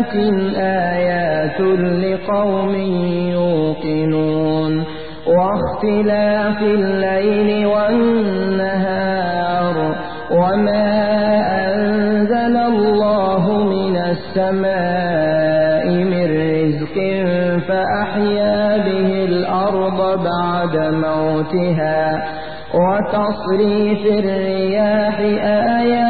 دابة آيات لقوم يوقنون واختلاف الليل والنهار وما أنزل الله من السماء من رزق فأحيا به الأرض بعد موتها وتصريف الرياح آيات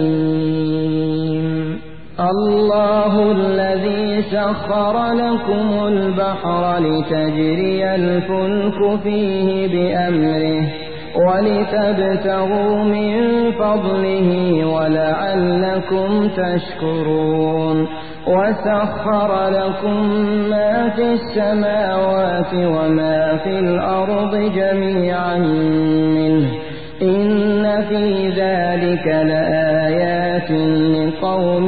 الذي سخر لكم البحر لتجري الفلك فيه بأمره ولتبتغوا من فضله ولعلكم تشكرون وسخر لكم ما في السماوات وما في الأرض جميعا منه إن في ذلك لآيات لقوم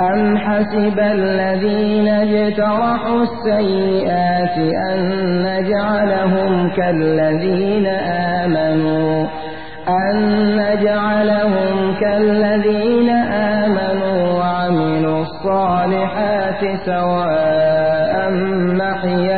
أم حسب الذين اجترحوا السيئات أن نجعلهم كالذين آمنوا أن نجعلهم كالذين آمنوا وعملوا الصالحات سواء محياهم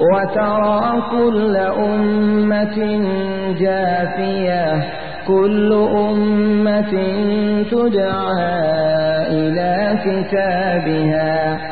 وترى كل أمة جاثية كل أمة تدعى إلى كتابها.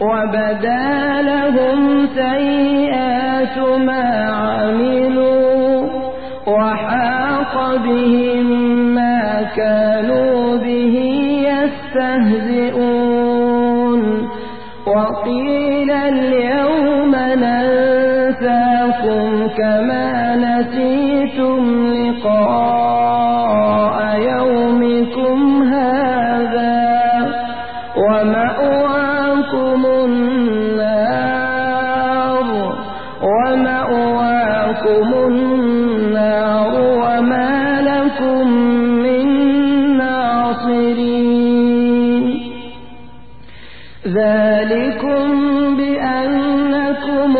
وبدا لهم سيئات ما عملوا وحاق بهم ما كانوا به يستهزئون وقيل اليوم ننساكم كما نسيتم